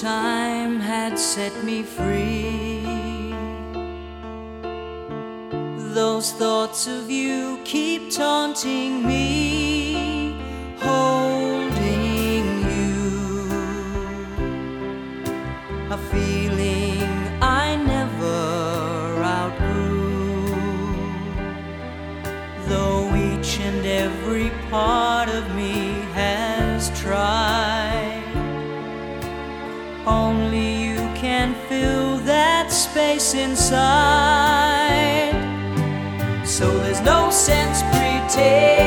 time had set me free. Those thoughts of you keep taunting me, holding you. A feeling I never outgrew. Though each and every part of me only you can fill that space inside. So there's no sense pretending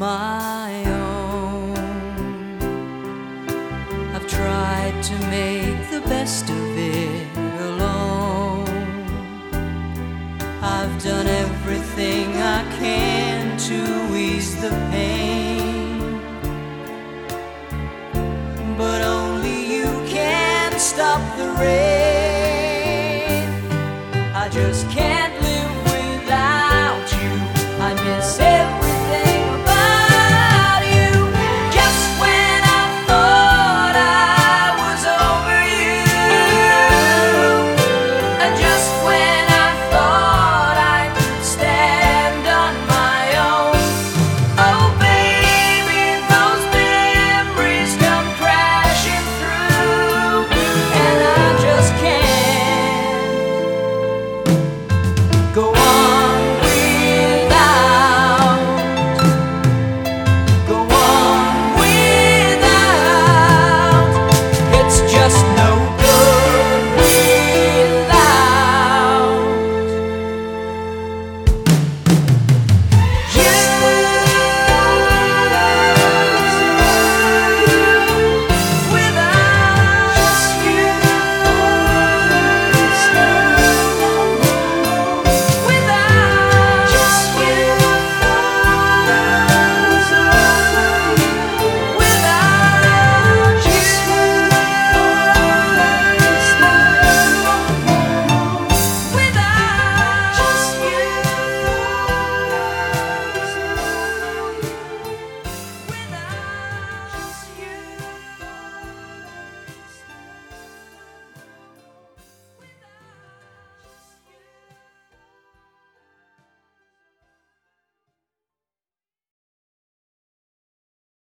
my own, I've tried to make the best of it alone. I've done everything I can to ease the pain but only you can stop the rain. I just can't